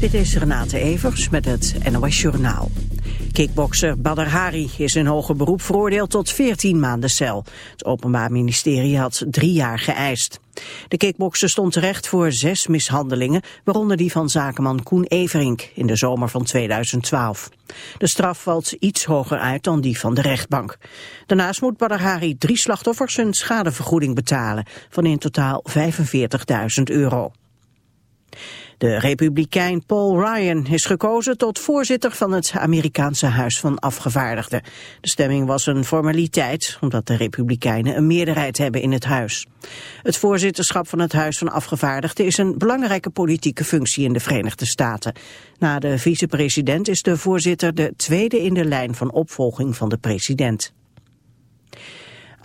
Dit is Renate Evers met het NOS Journaal. Kickbokser Badr Hari is in hoger beroep veroordeeld tot 14 maanden cel. Het Openbaar Ministerie had drie jaar geëist. De kickbokser stond terecht voor zes mishandelingen, waaronder die van zakenman Koen Everink in de zomer van 2012. De straf valt iets hoger uit dan die van de rechtbank. Daarnaast moet Badr Hari drie slachtoffers een schadevergoeding betalen van in totaal 45.000 euro. De republikein Paul Ryan is gekozen tot voorzitter van het Amerikaanse Huis van Afgevaardigden. De stemming was een formaliteit, omdat de republikeinen een meerderheid hebben in het huis. Het voorzitterschap van het Huis van Afgevaardigden is een belangrijke politieke functie in de Verenigde Staten. Na de vicepresident is de voorzitter de tweede in de lijn van opvolging van de president.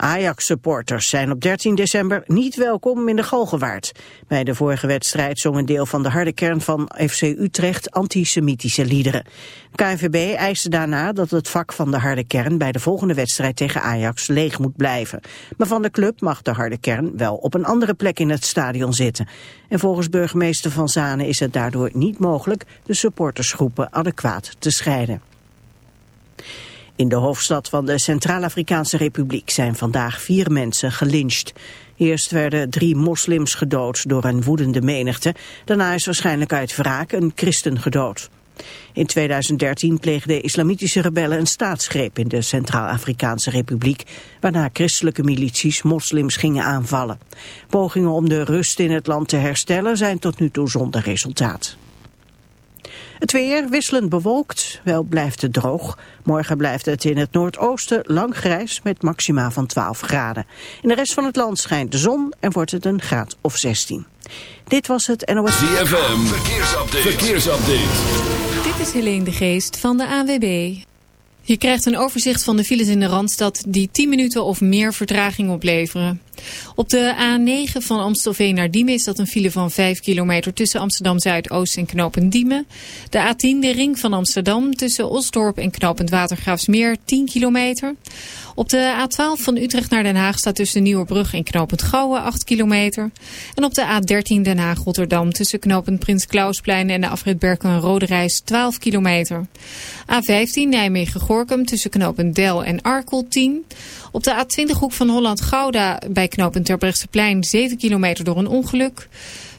Ajax-supporters zijn op 13 december niet welkom in de Galgenwaard. Bij de vorige wedstrijd zong een deel van de harde kern van FC Utrecht antisemitische liederen. KNVB eiste daarna dat het vak van de harde kern bij de volgende wedstrijd tegen Ajax leeg moet blijven. Maar van de club mag de harde kern wel op een andere plek in het stadion zitten. En volgens burgemeester Van Zanen is het daardoor niet mogelijk de supportersgroepen adequaat te scheiden. In de hoofdstad van de Centraal-Afrikaanse Republiek zijn vandaag vier mensen gelyncht. Eerst werden drie moslims gedood door een woedende menigte. Daarna is waarschijnlijk uit wraak een christen gedood. In 2013 pleegden islamitische rebellen een staatsgreep in de Centraal-Afrikaanse Republiek, waarna christelijke milities moslims gingen aanvallen. Pogingen om de rust in het land te herstellen zijn tot nu toe zonder resultaat. Het weer wisselend bewolkt, wel blijft het droog. Morgen blijft het in het noordoosten lang grijs met maxima van 12 graden. In de rest van het land schijnt de zon en wordt het een graad of 16. Dit was het NOS... ZFM, verkeersupdate. verkeersupdate. Dit is Helene de Geest van de AWB. Je krijgt een overzicht van de files in de Randstad die 10 minuten of meer vertraging opleveren. Op de A9 van Amstelveen naar Diemen is dat een file van 5 kilometer tussen Amsterdam Zuidoost en Knopend Diemen. De A10 de ring van Amsterdam tussen Osdorp en Knopend Watergraafsmeer 10 kilometer. Op de A12 van Utrecht naar Den Haag staat tussen Nieuwerbrug en Knopend Gouwen 8 kilometer. En op de A13 Den Haag-Rotterdam tussen Knopend Prins Klausplein en de afrit Berken Rode Reis 12 kilometer. A15 Nijmegen-Gorkum tussen Knopend Del en Arkel 10. Op de A20 hoek van Holland-Gouda bij knooppunt Terbrechtseplein 7 kilometer door een ongeluk.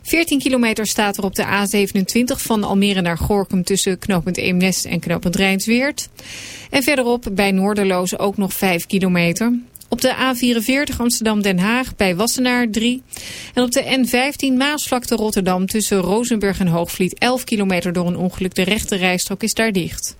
14 kilometer staat er op de A27 van Almere naar Gorkum tussen knooppunt Eemnes en knooppunt Rijnsweert. En verderop bij Noorderloos ook nog 5 kilometer. Op de A44 Amsterdam-Den Haag bij Wassenaar 3. En op de N15 Maasvlakte Rotterdam tussen Rozenburg en Hoogvliet 11 kilometer door een ongeluk. De rechte rijstrook is daar dicht.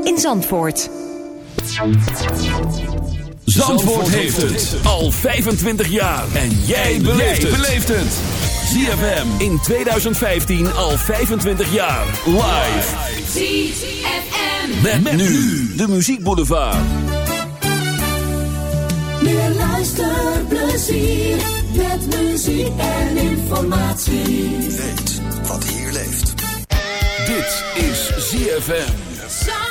in Zandvoort. Zandvoort heeft het al 25 jaar. En jij beleeft het. ZFM in 2015 al 25 jaar. Live. ZFM. Met, nu de muziekboulevard. Meer luisterplezier. Met muziek en informatie. Weet wat hier leeft. Dit is ZFM.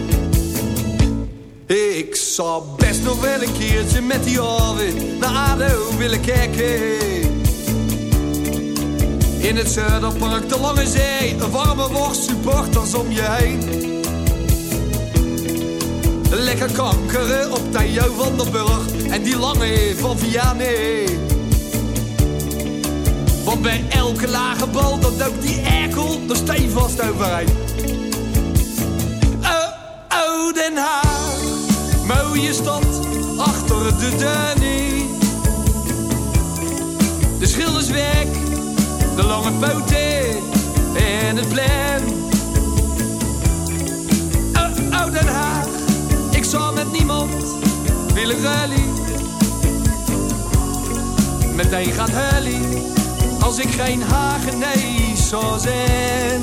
Ik zou best nog wel een keertje met die Arvid naar ADO willen kijken. In het Zuiderpark, de Lange Zee, een warme worst, supporters om je heen. Lekker kankeren op Theo van der Burg en die lange van Vianney. Want bij elke lage bal, dat ook die erkel er stevast overheen. Oh, oh, mooie stad, achter de Danny. De schilderswerk, de lange poten en het plan. Oh, oh, Den Haag, ik zou met niemand willen rally. Meteen gaan hullie, als ik geen Hagenees zou zijn.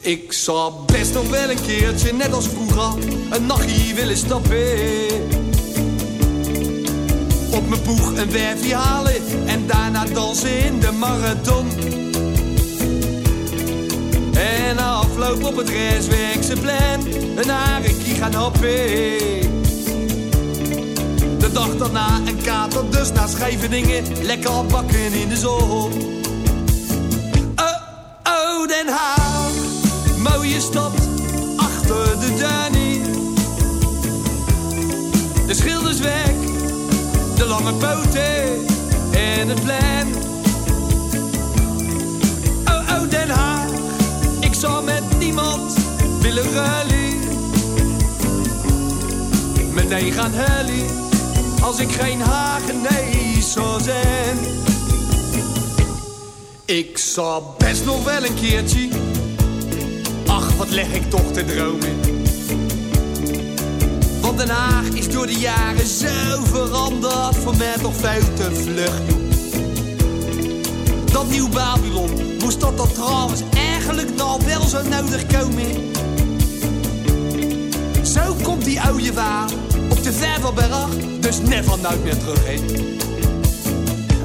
Ik zou best nog wel een keertje, net als vroeger, een nachtje willen stappen. Op mijn boeg een werfje halen en daarna dansen in de marathon. En afloop op het restwerkse plan, een harekie gaan happen. De dag daarna een kater, dus naar Scheveningen, lekker bakken in de zon. Oh, oh, Den Haag mooie stad achter de Danny. Lange poten en het plein. Oh, oh, Den Haag, ik zou met niemand willen rally. Meteen gaan hullie, als ik geen Hagenees zou zijn. Ik zou best nog wel een keertje Ach, wat leg ik toch te dromen. Want Den Haag is door de jaren zo veranderd. Voor mij toch veel te vlug, Dat nieuw Babylon, moest dat dan trouwens eigenlijk nog wel zo nodig komen? Zo komt die oude waar op de Vervelberg, dus never nooit meer terug heen.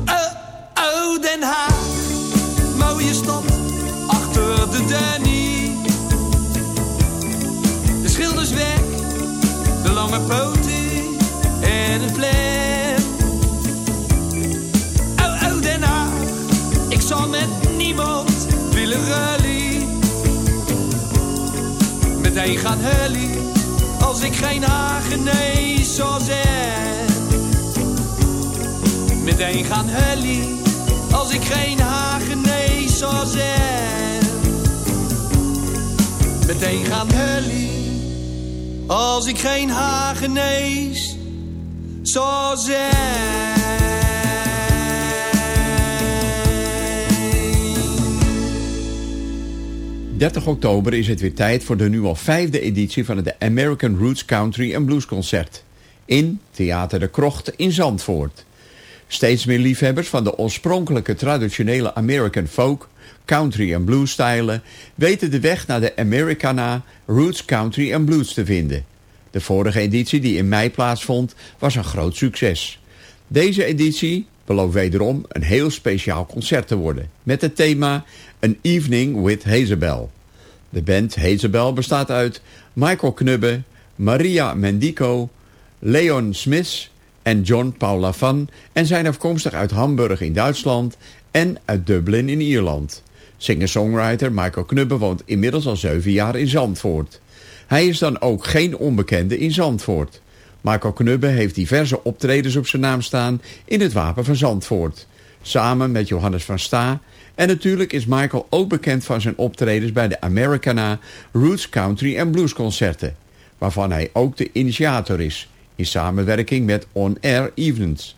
Oh, oh, Den Haag, mooie stad, achter de Danny de poten gaan hullie, als ik geen Hagenees zou zijn. Meteen gaan hullie, als ik geen Hagenees zou zijn. Meteen gaan hullie als ik geen Hagenees zou zijn. 30 oktober is het weer tijd voor de nu al vijfde editie van het American Roots Country and Blues Concert. In Theater de Krocht in Zandvoort. Steeds meer liefhebbers van de oorspronkelijke traditionele American folk, country en blues stijlen weten de weg naar de Americana Roots Country and Blues te vinden. De vorige editie die in mei plaatsvond was een groot succes. Deze editie belooft wederom een heel speciaal concert te worden met het thema An Evening with Hazelbell. De band Hazelbell bestaat uit Michael Knubbe, Maria Mendico, Leon Smith en John Paula Van en zijn afkomstig uit Hamburg in Duitsland en uit Dublin in Ierland. Singer-songwriter Michael Knubbe woont inmiddels al zeven jaar in Zandvoort. Hij is dan ook geen onbekende in Zandvoort. Michael Knubbe heeft diverse optredens op zijn naam staan in het Wapen van Zandvoort. Samen met Johannes van Sta En natuurlijk is Michael ook bekend van zijn optredens bij de Americana Roots Country en Blues concerten, waarvan hij ook de initiator is, in samenwerking met On Air Evenings.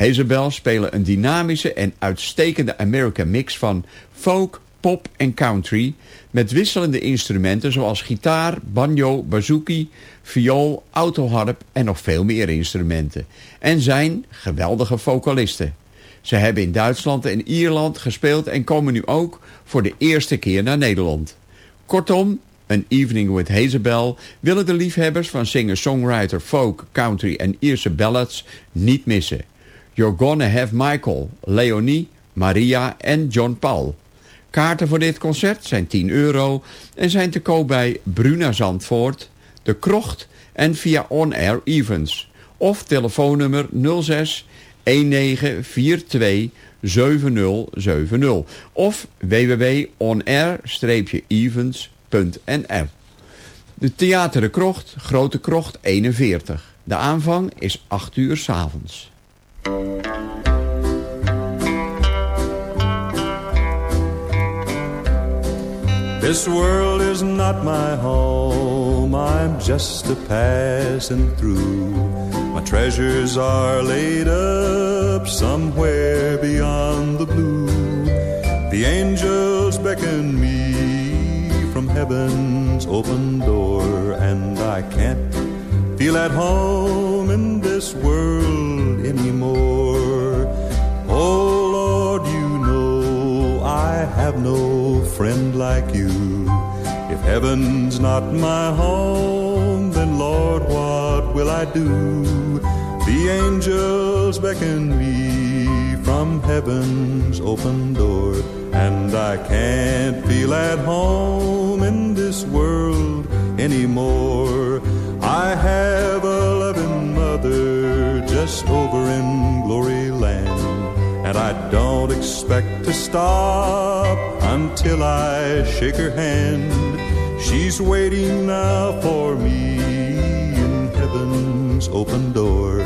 Hazelbell spelen een dynamische en uitstekende American mix van folk, pop en country... met wisselende instrumenten zoals gitaar, banjo, bouzouki, viool, autoharp en nog veel meer instrumenten. En zijn geweldige vocalisten. Ze hebben in Duitsland en Ierland gespeeld en komen nu ook voor de eerste keer naar Nederland. Kortom, een Evening with Hazelbell willen de liefhebbers van singer-songwriter, folk, country en Ierse ballads niet missen. You're Gonna Have Michael, Leonie, Maria en John Paul. Kaarten voor dit concert zijn 10 euro en zijn te koop bij Bruna Zandvoort, De Krocht en via On Air Events. Of telefoonnummer 06 1942 7070 of www.onair-events.nl De Theater de Krocht, Grote Krocht 41. De aanvang is 8 uur s avonds. This world is not my home, I'm just a passing through. My treasures are laid up somewhere beyond the blue. The angels beckon me from heaven's open door, and I can't feel at home in this world anymore. Oh Lord, you know I have no friend like you. If heaven's not my home, then Lord, what will I do? The angels beckon me from heaven's open door, and I can't feel at home in this world anymore. I have a just over in glory land, and I don't expect to stop until I shake her hand. She's waiting now for me in heaven's open door,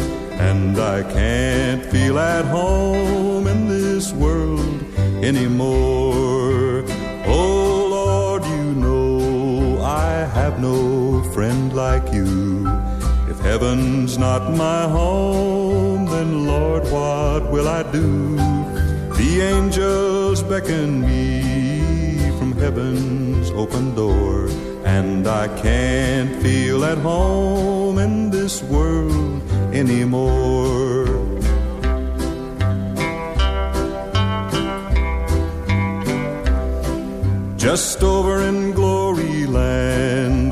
and I can't feel at home in this world anymore. Oh Lord, you know I have no friend like you. Heaven's not my home, then Lord, what will I do? The angels beckon me from heaven's open door, and I can't feel at home in this world anymore. Just over in glory land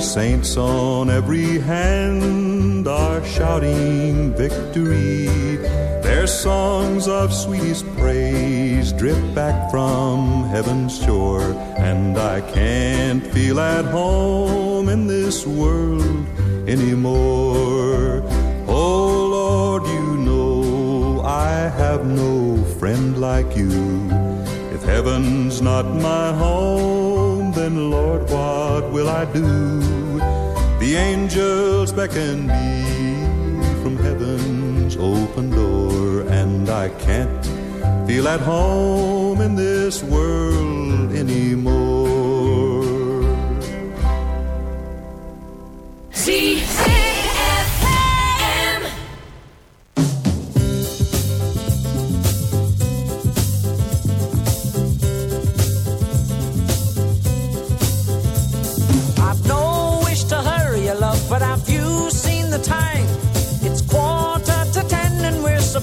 The saints on every hand are shouting victory. Their songs of sweetest praise drip back from heaven's shore. And I can't feel at home in this world anymore. Oh Lord, you know I have no friend like you. If heaven's not my home, then Lord, what will I do? The angels beckon me from heaven's open door, and I can't feel at home in this world anymore. ZFM.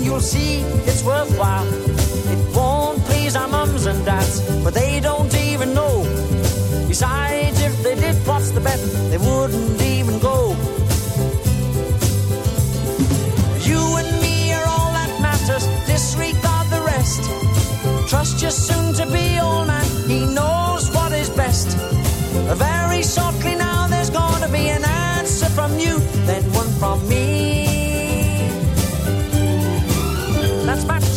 You'll see it's worthwhile. It won't please our mums and dads, but they don't even know. Besides, if they did, what's the bet? They wouldn't even go. You and me are all that matters. Disregard the rest. Trust your soon to be old man. He knows what is best. Very shortly now, there's gonna be an answer from you, then one from me.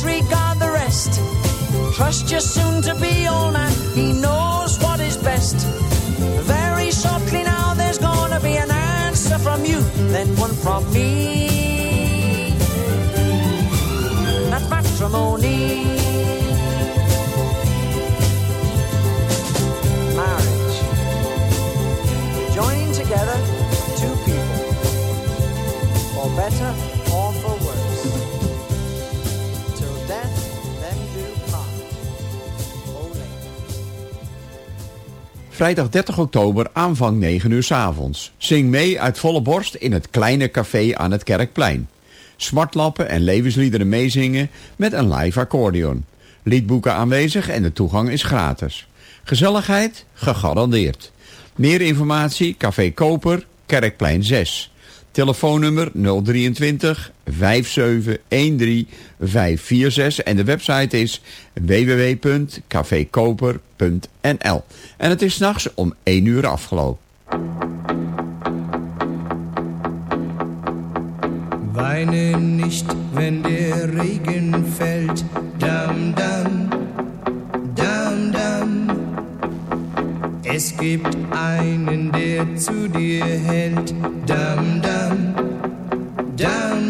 Disregard the rest. Trust your soon to be old man. He knows what is best. Very shortly now, there's gonna be an answer from you, then one from me. That's matrimony. Vrijdag 30 oktober, aanvang 9 uur 's avonds. Zing mee uit volle borst in het kleine café aan het Kerkplein. Smartlappen en levensliederen meezingen met een live accordeon. Liedboeken aanwezig en de toegang is gratis. Gezelligheid gegarandeerd. Meer informatie Café Koper, Kerkplein 6. Telefoonnummer 023 5713 546 en de website is www.cafekoper.nl. En het is s'nachts om 1 uur afgelopen. Weine nicht, wenn der Regen fällt. Dam, dam, Es gibt einen, der zu dir hält. Dam, dam, dam,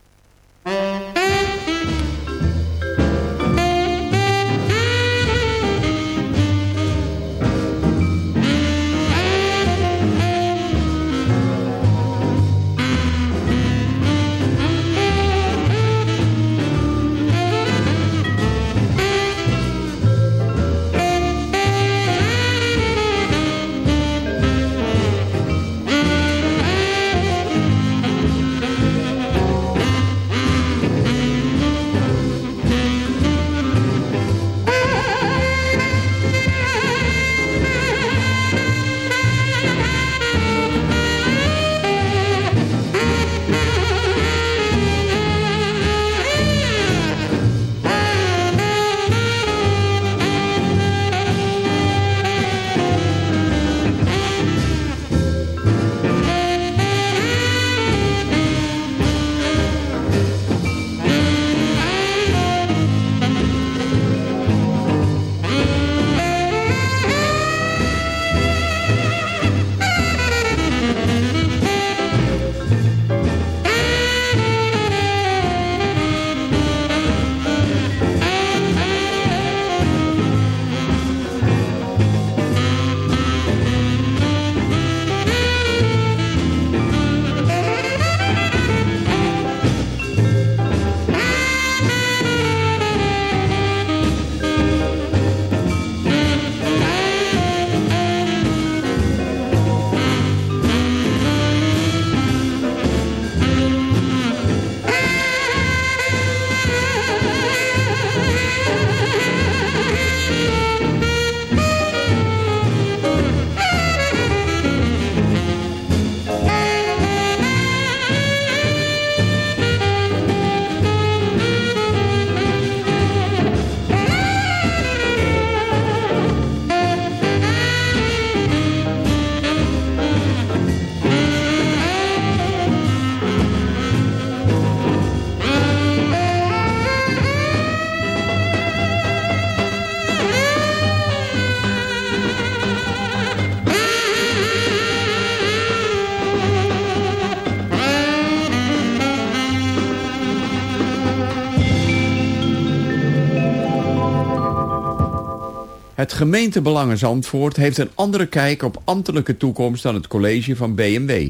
Het gemeentebelangen Zandvoort heeft een andere kijk op ambtelijke toekomst dan het college van BMW.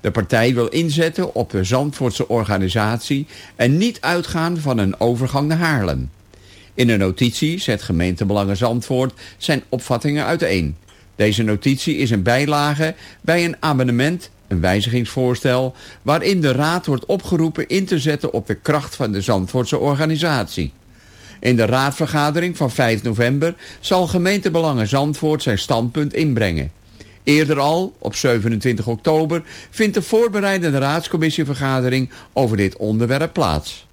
De partij wil inzetten op de Zandvoortse organisatie en niet uitgaan van een overgang naar Haarlem. In een notitie zet gemeentebelangen Zandvoort zijn opvattingen uiteen. Deze notitie is een bijlage bij een amendement, een wijzigingsvoorstel, waarin de raad wordt opgeroepen in te zetten op de kracht van de Zandvoortse organisatie. In de raadvergadering van 5 november zal gemeentebelangen Zandvoort zijn standpunt inbrengen. Eerder al, op 27 oktober, vindt de voorbereidende raadscommissievergadering over dit onderwerp plaats.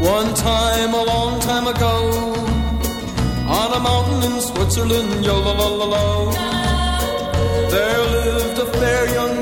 One time, a long time ago, on a mountain in Switzerland, yo la la la la, there lived a fair young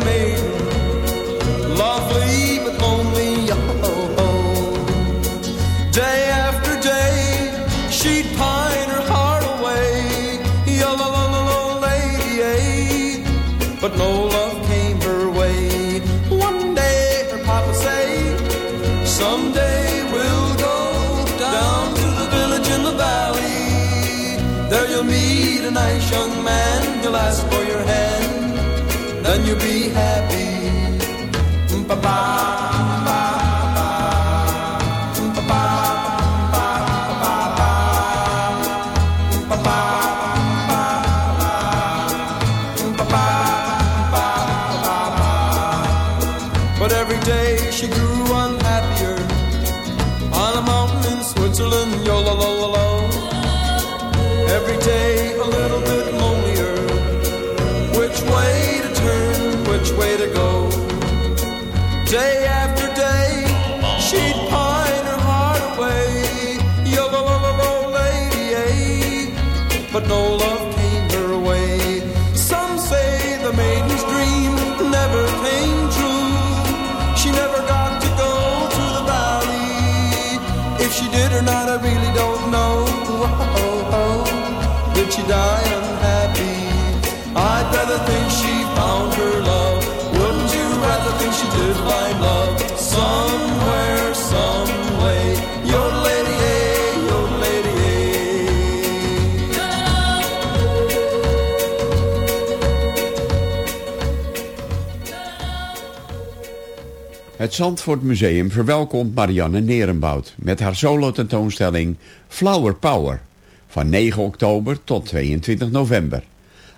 ask for your hand, then you'll be happy. But which way to go? Het Zandvoort Museum verwelkomt Marianne Nerenbout met haar solo-tentoonstelling Flower Power van 9 oktober tot 22 november.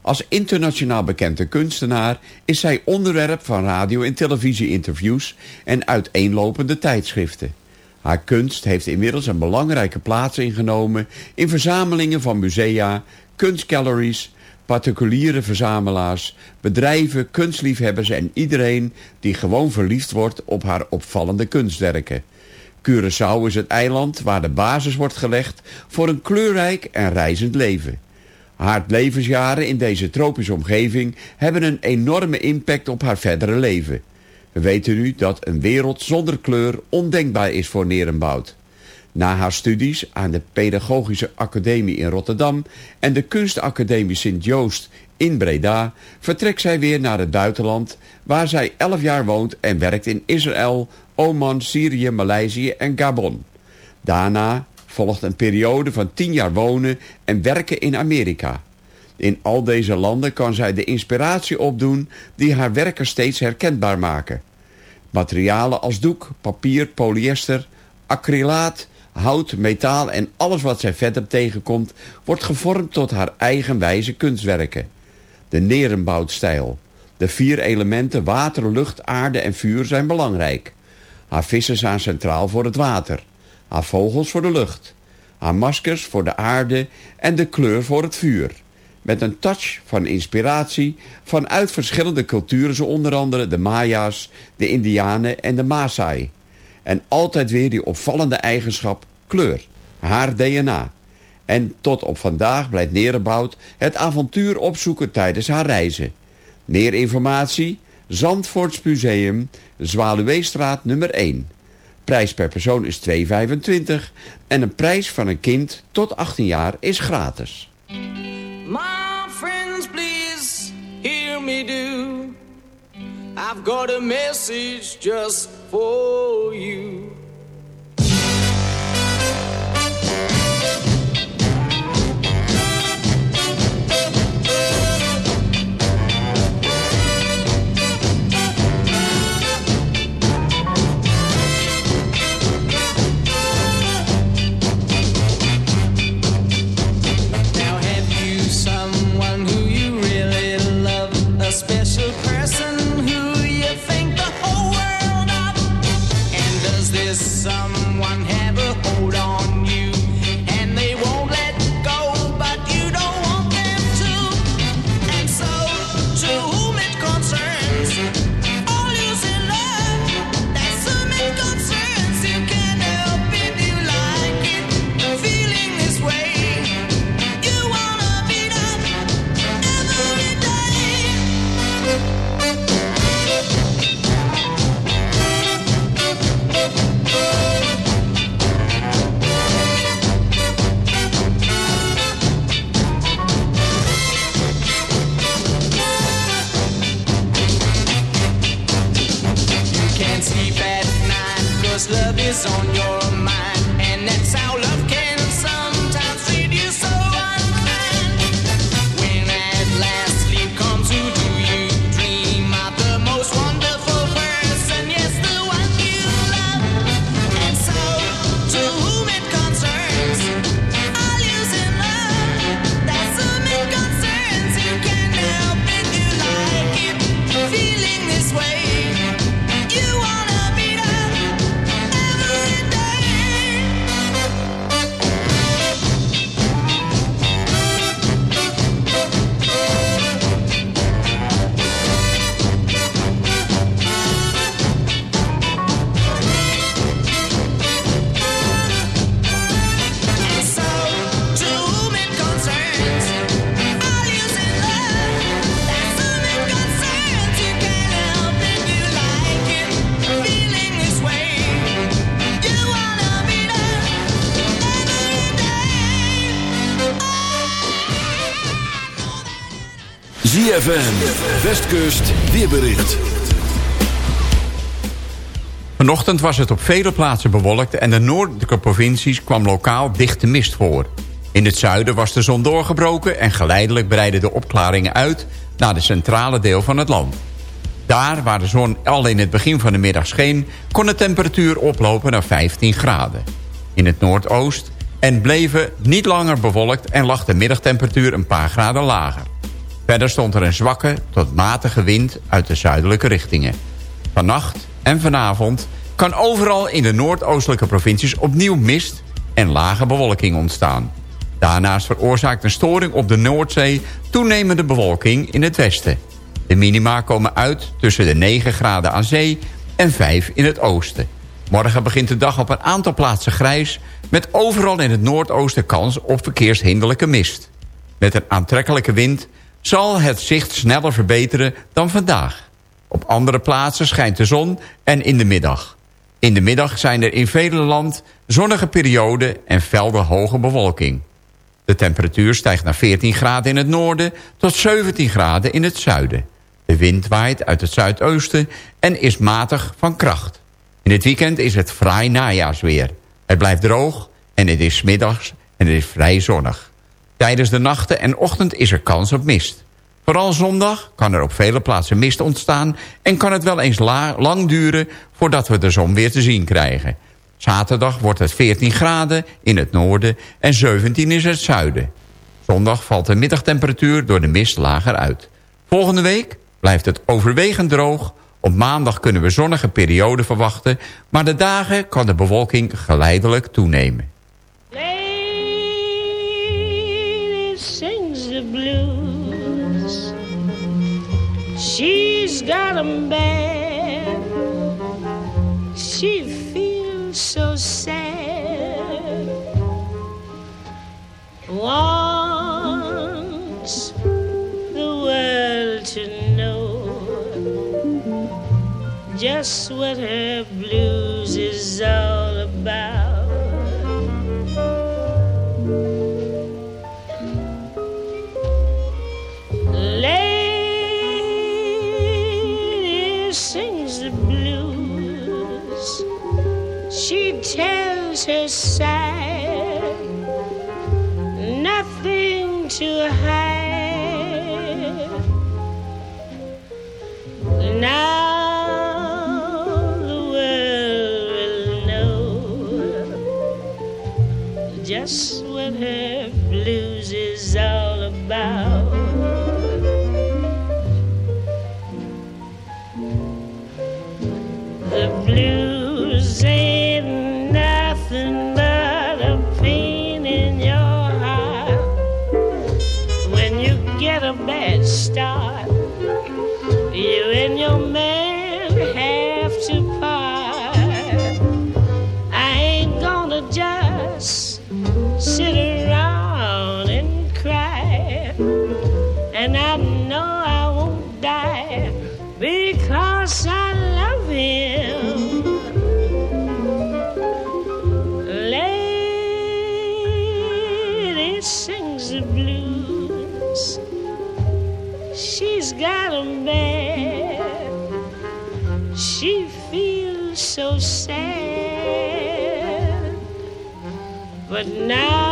Als internationaal bekende kunstenaar is zij onderwerp van radio- en televisie-interviews en uiteenlopende tijdschriften. Haar kunst heeft inmiddels een belangrijke plaats ingenomen in verzamelingen van musea, kunstgalleries, particuliere verzamelaars, bedrijven, kunstliefhebbers en iedereen die gewoon verliefd wordt op haar opvallende kunstwerken. Curaçao is het eiland waar de basis wordt gelegd voor een kleurrijk en reizend leven. Haar levensjaren in deze tropische omgeving hebben een enorme impact op haar verdere leven. We weten nu dat een wereld zonder kleur ondenkbaar is voor Nerenbout. Na haar studies aan de Pedagogische Academie in Rotterdam en de Kunstacademie Sint-Joost in Breda vertrekt zij weer naar het buitenland waar zij 11 jaar woont en werkt in Israël, Oman, Syrië, Maleisië en Gabon. Daarna volgt een periode van 10 jaar wonen en werken in Amerika. In al deze landen kan zij de inspiratie opdoen die haar werken steeds herkenbaar maken. Materialen als doek, papier, polyester, acrylaat, hout, metaal en alles wat zij verder tegenkomt... wordt gevormd tot haar eigenwijze kunstwerken. De Nerenboutstijl. De vier elementen water, lucht, aarde en vuur zijn belangrijk. Haar vissen staan centraal voor het water. Haar vogels voor de lucht. Haar maskers voor de aarde en de kleur voor het vuur. Met een touch van inspiratie vanuit verschillende culturen... zo onder andere de Maya's, de Indianen en de Maasai... En altijd weer die opvallende eigenschap kleur, haar DNA. En tot op vandaag blijft Nerenbout het avontuur opzoeken tijdens haar reizen. Meer informatie? Zandvoorts Museum, Zwaluweestraat nummer 1. Prijs per persoon is 2,25 en een prijs van een kind tot 18 jaar is gratis. My friends, please hear me do. I've got a message just for you. ZFM, Westkust, weerbericht. Vanochtend was het op vele plaatsen bewolkt en de noordelijke provincies kwam lokaal dichte mist voor. In het zuiden was de zon doorgebroken en geleidelijk breidden de opklaringen uit naar de centrale deel van het land. Daar waar de zon al in het begin van de middag scheen... kon de temperatuur oplopen naar 15 graden. In het noordoost en bleven niet langer bewolkt... en lag de middagtemperatuur een paar graden lager. Verder stond er een zwakke tot matige wind uit de zuidelijke richtingen. Vannacht en vanavond kan overal in de noordoostelijke provincies opnieuw mist en lage bewolking ontstaan. Daarnaast veroorzaakt een storing op de Noordzee toenemende bewolking in het westen. De minima komen uit tussen de 9 graden aan zee en 5 in het oosten. Morgen begint de dag op een aantal plaatsen grijs... met overal in het noordoosten kans op verkeershinderlijke mist. Met een aantrekkelijke wind zal het zicht sneller verbeteren dan vandaag. Op andere plaatsen schijnt de zon en in de middag. In de middag zijn er in vele land zonnige perioden en velden hoge bewolking. De temperatuur stijgt naar 14 graden in het noorden tot 17 graden in het zuiden. De wind waait uit het zuidoosten en is matig van kracht. In het weekend is het fraai najaarsweer. Het blijft droog en het is middags en het is vrij zonnig. Tijdens de nachten en ochtend is er kans op mist. Vooral zondag kan er op vele plaatsen mist ontstaan... en kan het wel eens lang duren voordat we de zon weer te zien krijgen. Zaterdag wordt het 14 graden in het noorden en 17 in het zuiden. Zondag valt de middagtemperatuur door de mist lager uit. Volgende week blijft het overwegend droog. Op maandag kunnen we zonnige perioden verwachten... maar de dagen kan de bewolking geleidelijk toenemen. She's got 'em bad. She feels so sad. Wants the world to know just what her blues is all about. Tells her side, nothing to hide. Now Now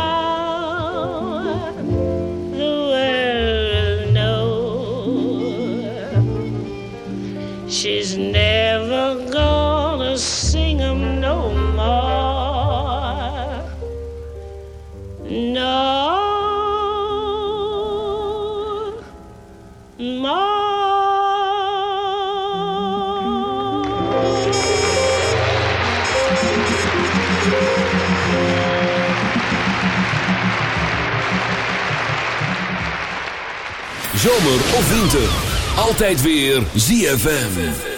Altijd weer ZFM.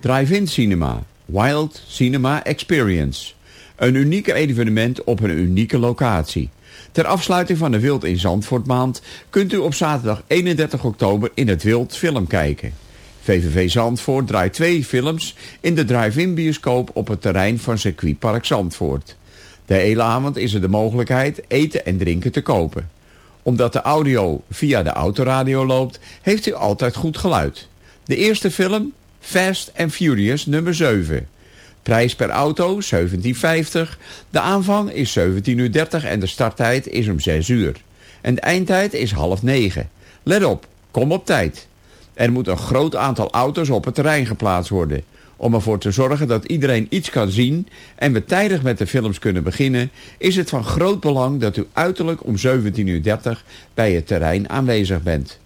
Drive-in Cinema, Wild Cinema Experience. Een uniek evenement op een unieke locatie. Ter afsluiting van de Wild in Zandvoort maand kunt u op zaterdag 31 oktober in het Wild film kijken. VVV Zandvoort draait twee films in de drive-in bioscoop op het terrein van circuitpark Zandvoort. De hele avond is er de mogelijkheid eten en drinken te kopen. Omdat de audio via de autoradio loopt, heeft u altijd goed geluid. De eerste film, Fast and Furious nummer 7. Prijs per auto 17,50. De aanvang is 17.30 uur en de starttijd is om 6 uur. En de eindtijd is half 9. Let op, kom op tijd. Er moet een groot aantal auto's op het terrein geplaatst worden. Om ervoor te zorgen dat iedereen iets kan zien en we tijdig met de films kunnen beginnen... is het van groot belang dat u uiterlijk om 17.30 uur bij het terrein aanwezig bent.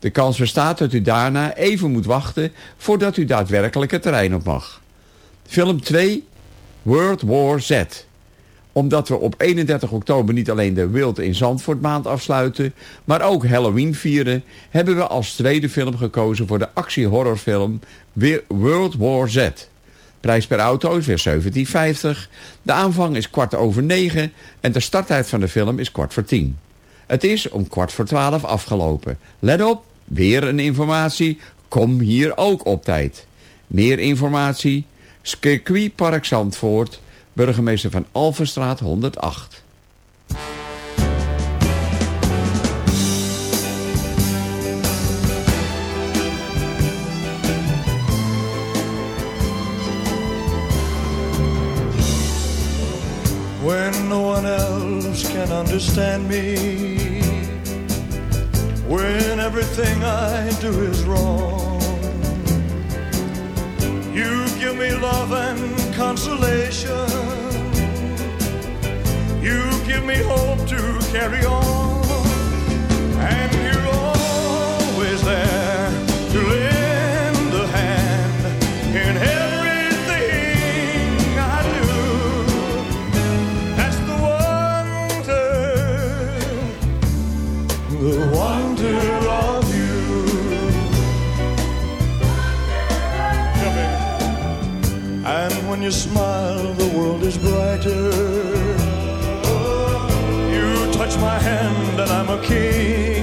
De kans bestaat dat u daarna even moet wachten voordat u daadwerkelijk het terrein op mag. Film 2, World War Z. Omdat we op 31 oktober niet alleen de Wild in Zandvoort maand afsluiten, maar ook Halloween vieren, hebben we als tweede film gekozen voor de actie-horrorfilm World War Z. Prijs per auto is weer 17,50. De aanvang is kwart over negen en de starttijd van de film is kwart voor tien. Het is om kwart voor twaalf afgelopen. Let op, weer een informatie. Kom hier ook op tijd. Meer informatie Park Zandvoort, burgemeester van Alvenstraat 108. When no one else can understand me When everything I do is wrong You give me love and consolation. You give me hope to carry on. You smile, the world is brighter. You touch my hand, and I'm a king.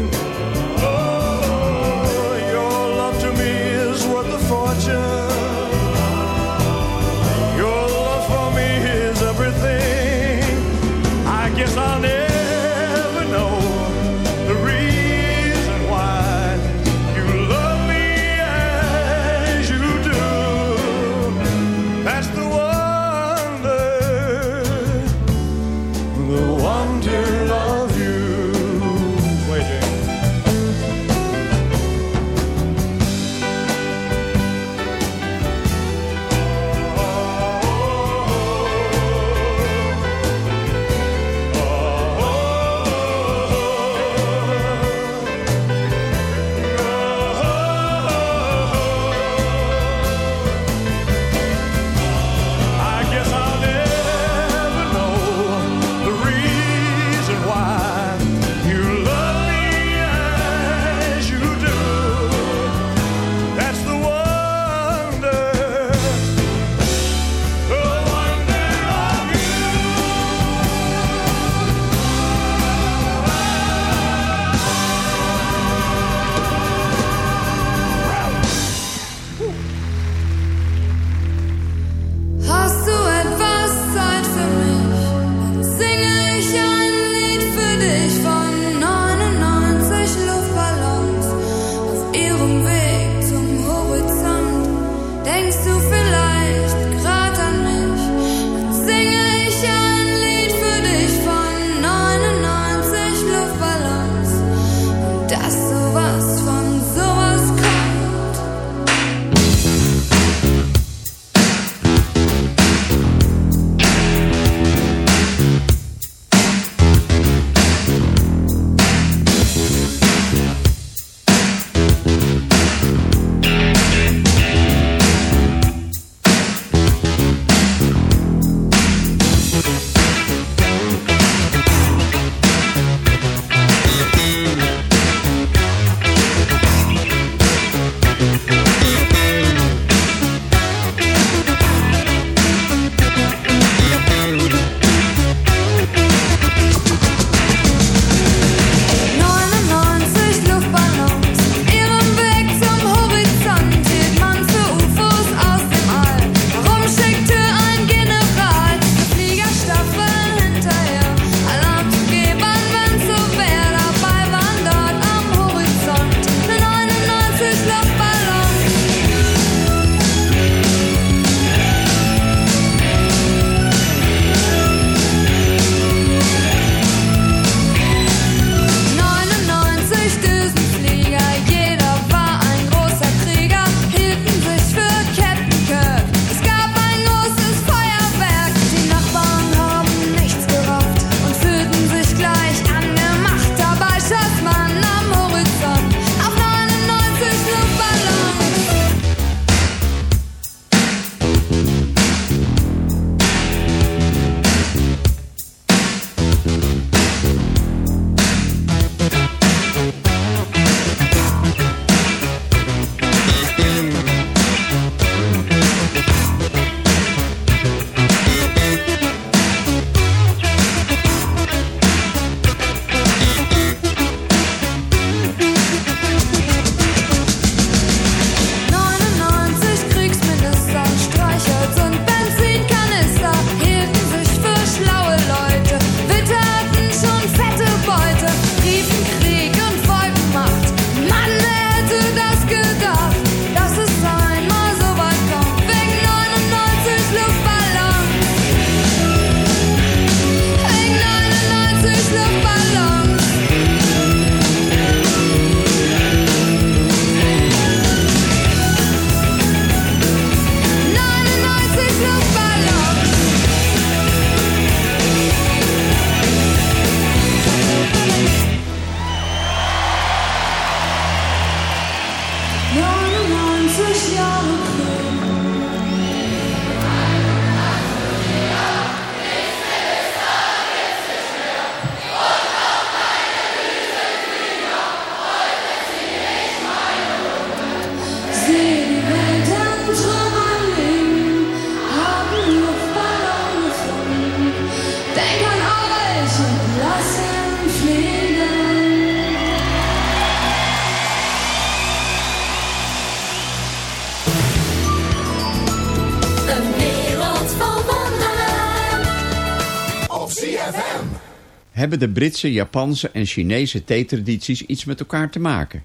Hebben de Britse, Japanse en Chinese theetradities iets met elkaar te maken?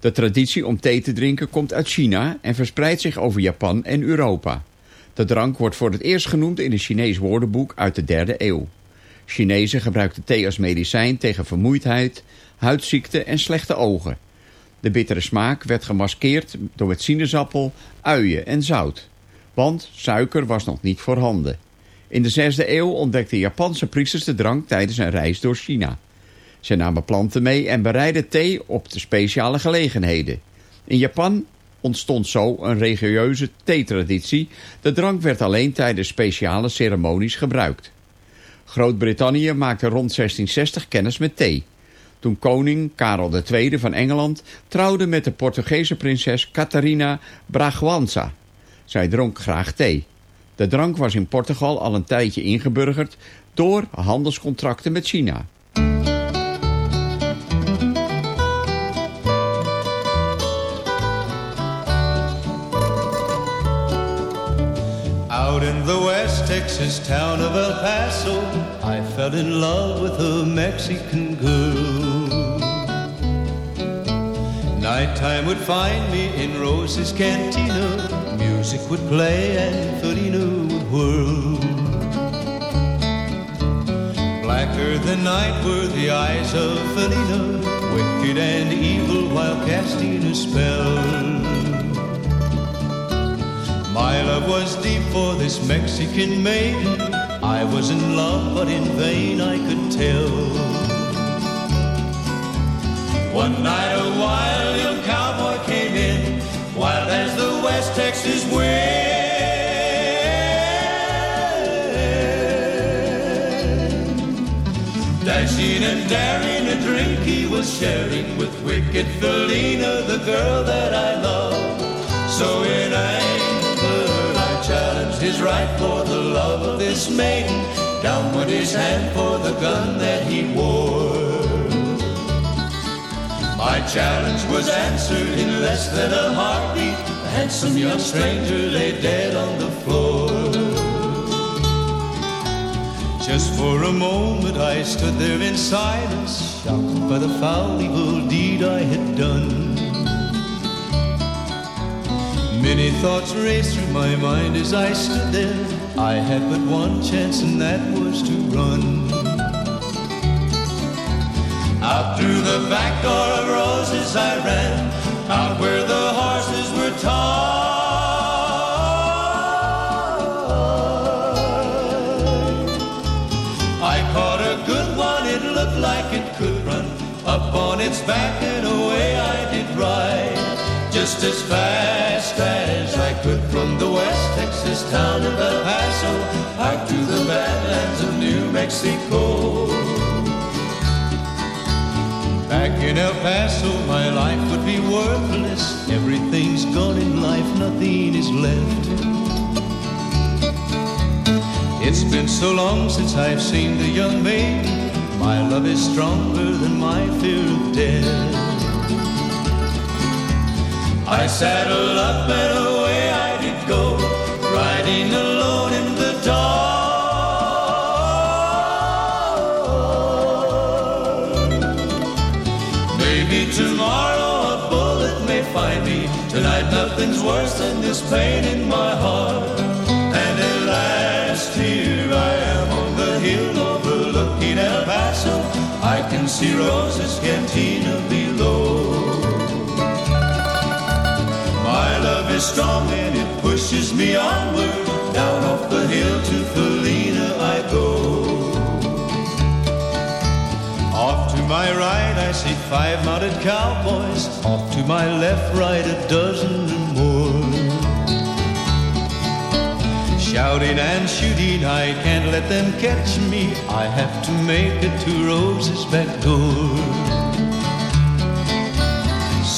De traditie om thee te drinken komt uit China en verspreidt zich over Japan en Europa. De drank wordt voor het eerst genoemd in een Chinees woordenboek uit de derde eeuw. Chinezen gebruikten thee als medicijn tegen vermoeidheid, huidziekte en slechte ogen. De bittere smaak werd gemaskeerd door met sinaasappel, uien en zout. Want suiker was nog niet voorhanden. In de zesde eeuw ontdekten Japanse priesters de drank tijdens een reis door China. Ze namen planten mee en bereidden thee op de speciale gelegenheden. In Japan ontstond zo een religieuze theetraditie. De drank werd alleen tijdens speciale ceremonies gebruikt. Groot-Brittannië maakte rond 1660 kennis met thee. Toen koning Karel II van Engeland trouwde met de Portugese prinses Catarina Braganza. Zij dronk graag thee. De drank was in Portugal al een tijdje ingeburgerd door handelscontracten met China. Out in the West Texas town of El Paso, I fell in love with a Mexican girl. Nighttime would find me in Rose's cantina. Music would play and Felina would whirl. Blacker than night were the eyes of Felina, wicked and evil while casting a spell. My love was deep for this Mexican maiden. I was in love, but in vain I could tell. One night a wild wild as the West Texas wind. Dashing and daring, a drink he was sharing with wicked Felina, the girl that I love. So in anger I challenged his right for the love of this maiden. Down went his hand for the gun that he wore. My challenge was answered in less than a heartbeat. A handsome young stranger lay dead on the floor. Just for a moment I stood there in silence, shocked by the foul evil deed I had done. Many thoughts raced through my mind as I stood there. I had but one chance, and that was to run. Out through the back door of roses I ran, out where the horses were tied. I caught a good one, it looked like it could run. Up on its back and away I did ride. Just as fast as I could from the West Texas town of El Paso out to the badlands of New Mexico. Back in El Paso, my life would be worthless. Everything's gone in life, nothing is left. It's been so long since I've seen the young maiden. My love is stronger than my fear of death. I saddled up and away I did go, riding alone in nothing's worse than this pain in my heart. And at last here I am on the hill overlooking El Paso. I can see Rose's cantina below. My love is strong and it pushes me onward. Down off the hill to Felina my right I see five mounted cowboys. Off to my left, right a dozen or more. Shouting and shooting, I can't let them catch me. I have to make it to Rose's back door.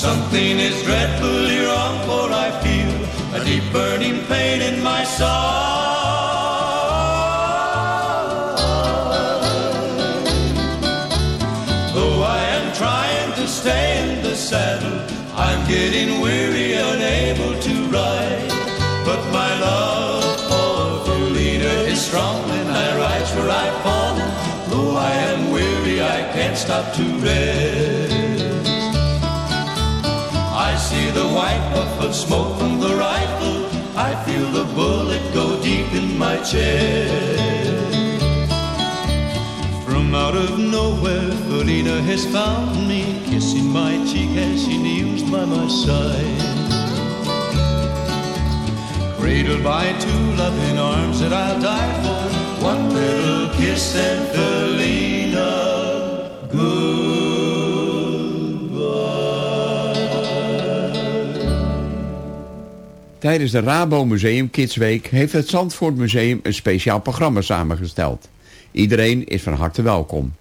Something is dreadfully wrong, for I feel a deep burning pain in my side. Getting weary, unable to ride. But my love for the leader is strong, and I rise where I've fallen. Though out to rest. I see the white puff of smoke from the rifle. I feel the bullet go deep in my chest. Out of nowhere, Felina has found me, kissing my cheek as she kneels by my side. Cradled by two loving arms that I'll die for, one little kiss and Felina, goodbye. Tijdens de Rabo Museum Kids Week heeft het Zandvoort Museum een speciaal programma samengesteld. Iedereen is van harte welkom.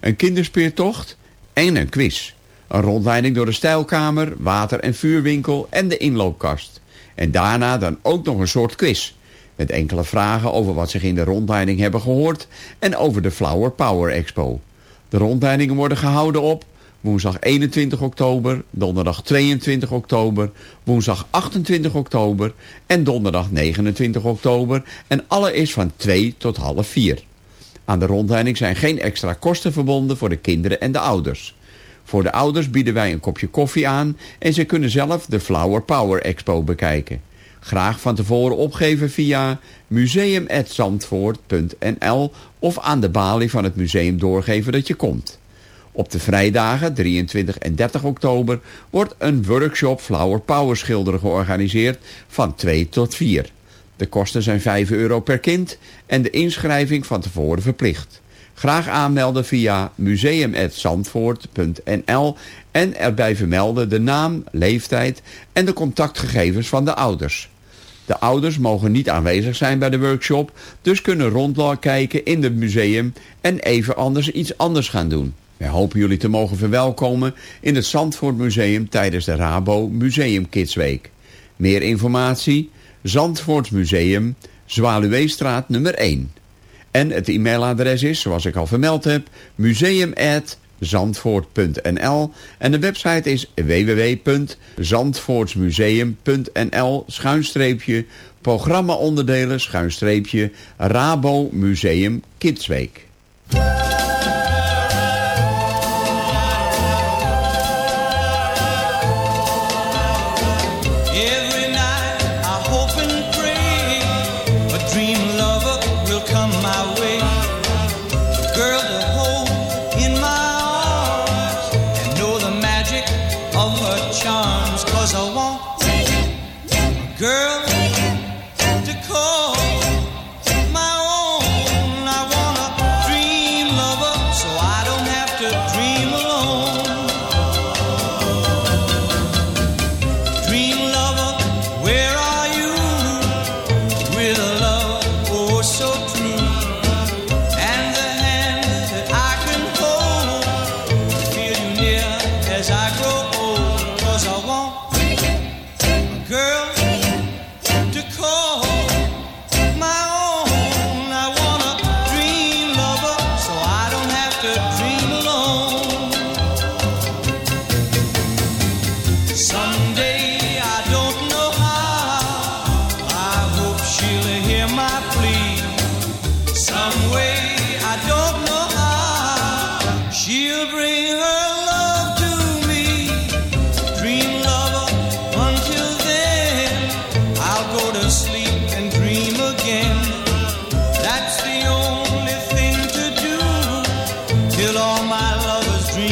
Een kinderspeertocht en een quiz. Een rondleiding door de stijlkamer, water- en vuurwinkel en de inloopkast. En daarna dan ook nog een soort quiz. Met enkele vragen over wat zich in de rondleiding hebben gehoord... en over de Flower Power Expo. De rondleidingen worden gehouden op woensdag 21 oktober, donderdag 22 oktober, woensdag 28 oktober en donderdag 29 oktober. En alle is van 2 tot half 4. Aan de rondleiding zijn geen extra kosten verbonden voor de kinderen en de ouders. Voor de ouders bieden wij een kopje koffie aan en ze kunnen zelf de Flower Power Expo bekijken. Graag van tevoren opgeven via museum.zandvoort.nl of aan de balie van het museum doorgeven dat je komt. Op de vrijdagen 23 en 30 oktober wordt een workshop Flower Power schilderen georganiseerd van 2 tot 4. De kosten zijn 5 euro per kind en de inschrijving van tevoren verplicht. Graag aanmelden via museum.zandvoort.nl en erbij vermelden de naam, leeftijd en de contactgegevens van de ouders. De ouders mogen niet aanwezig zijn bij de workshop, dus kunnen rondkijken in het museum en even anders iets anders gaan doen. Wij hopen jullie te mogen verwelkomen in het Zandvoort Museum tijdens de Rabo Museum Kids Week. Meer informatie, Zandvoort Museum, Zwaluweestraat nummer 1. En het e-mailadres is, zoals ik al vermeld heb, museum@zandvoort.nl en de website is www.zandvoortsmuseum.nl schuinstreepje programma-onderdelen schuinstreepje Rabo Museum Kidsweek.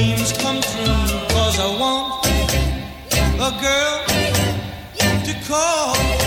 Dreams come true. 'Cause I want a girl to call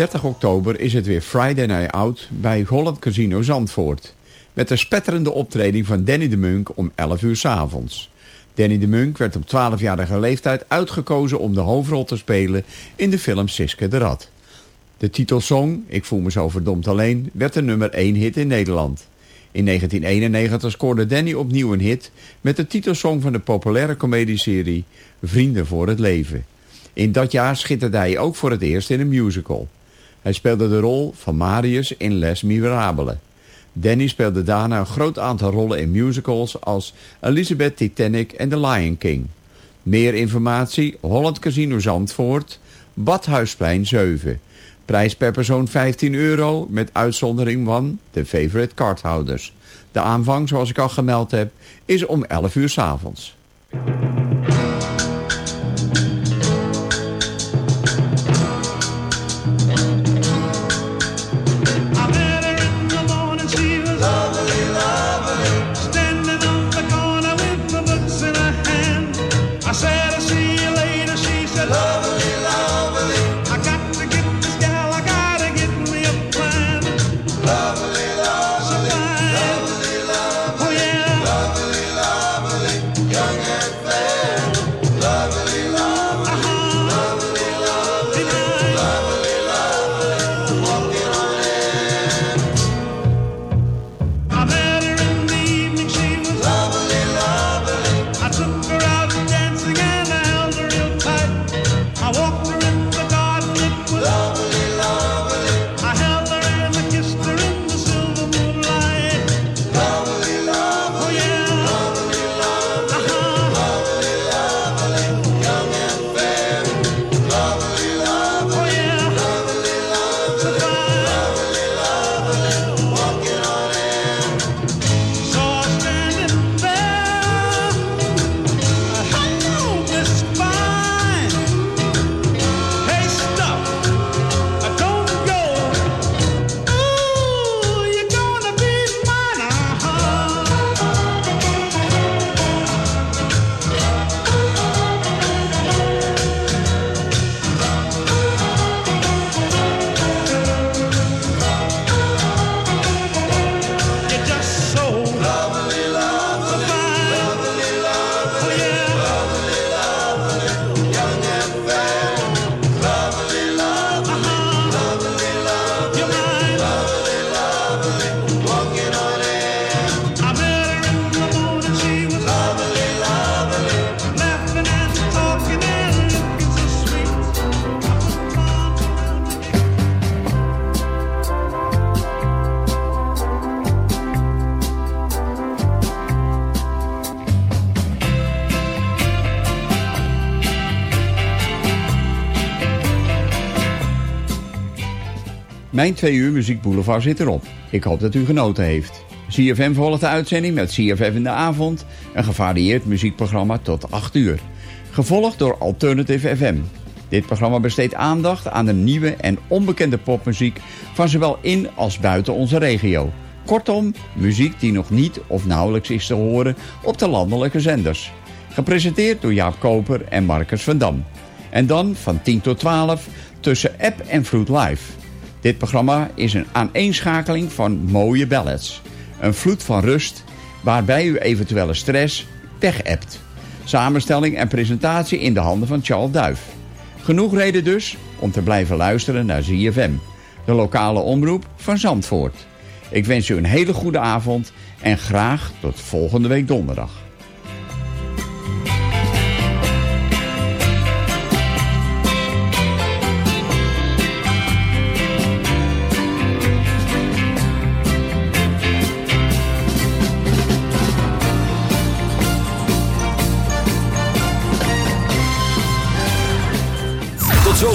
30 oktober is het weer Friday Night Out bij Holland Casino Zandvoort. met een spetterende optreding van Danny de Munk om 11 uur s avonds. Danny de Munk werd op 12-jarige leeftijd uitgekozen om de hoofdrol te spelen in de film Siske de Rat. De titelsong, Ik voel me zo verdomd alleen, werd de nummer 1 hit in Nederland. In 1991 scoorde Danny opnieuw een hit met de titelsong van de populaire comedieserie Vrienden voor het Leven. In dat jaar schitterde hij ook voor het eerst in een musical. Hij speelde de rol van Marius in Les Miserables. Danny speelde daarna een groot aantal rollen in musicals als Elizabeth Titanic en The Lion King. Meer informatie Holland Casino Zandvoort, Badhuisplein 7. Prijs per persoon 15 euro met uitzondering van de favorite cardhouders. De aanvang, zoals ik al gemeld heb, is om 11 uur s avonds. Mijn twee uur Muziek Boulevard zit erop. Ik hoop dat u genoten heeft. CFM volgt de uitzending met CFM in de avond. Een gevarieerd muziekprogramma tot 8 uur. Gevolgd door Alternative FM. Dit programma besteedt aandacht aan de nieuwe en onbekende popmuziek... van zowel in als buiten onze regio. Kortom, muziek die nog niet of nauwelijks is te horen op de landelijke zenders. Gepresenteerd door Jaap Koper en Marcus van Dam. En dan van 10 tot 12 tussen App en Vloed Live. Dit programma is een aaneenschakeling van mooie ballads. Een vloed van rust waarbij u eventuele stress weg-appt. Samenstelling en presentatie in de handen van Charles Duif. Genoeg reden dus om te blijven luisteren naar ZFM. De lokale omroep van Zandvoort. Ik wens u een hele goede avond en graag tot volgende week donderdag.